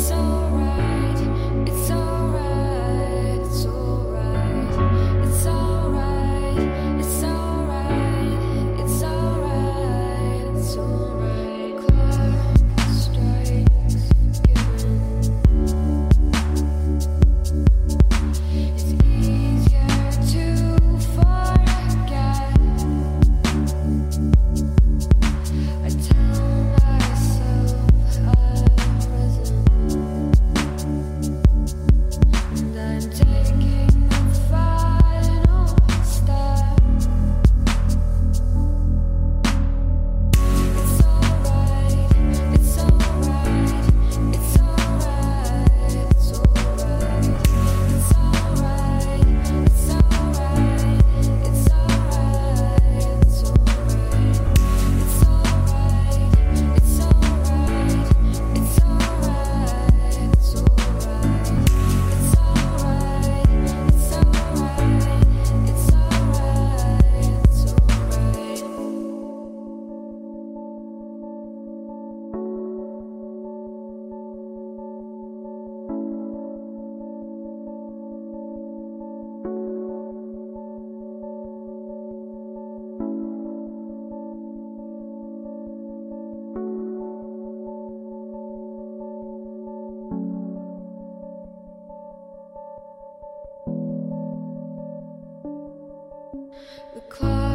it's alright. the clock.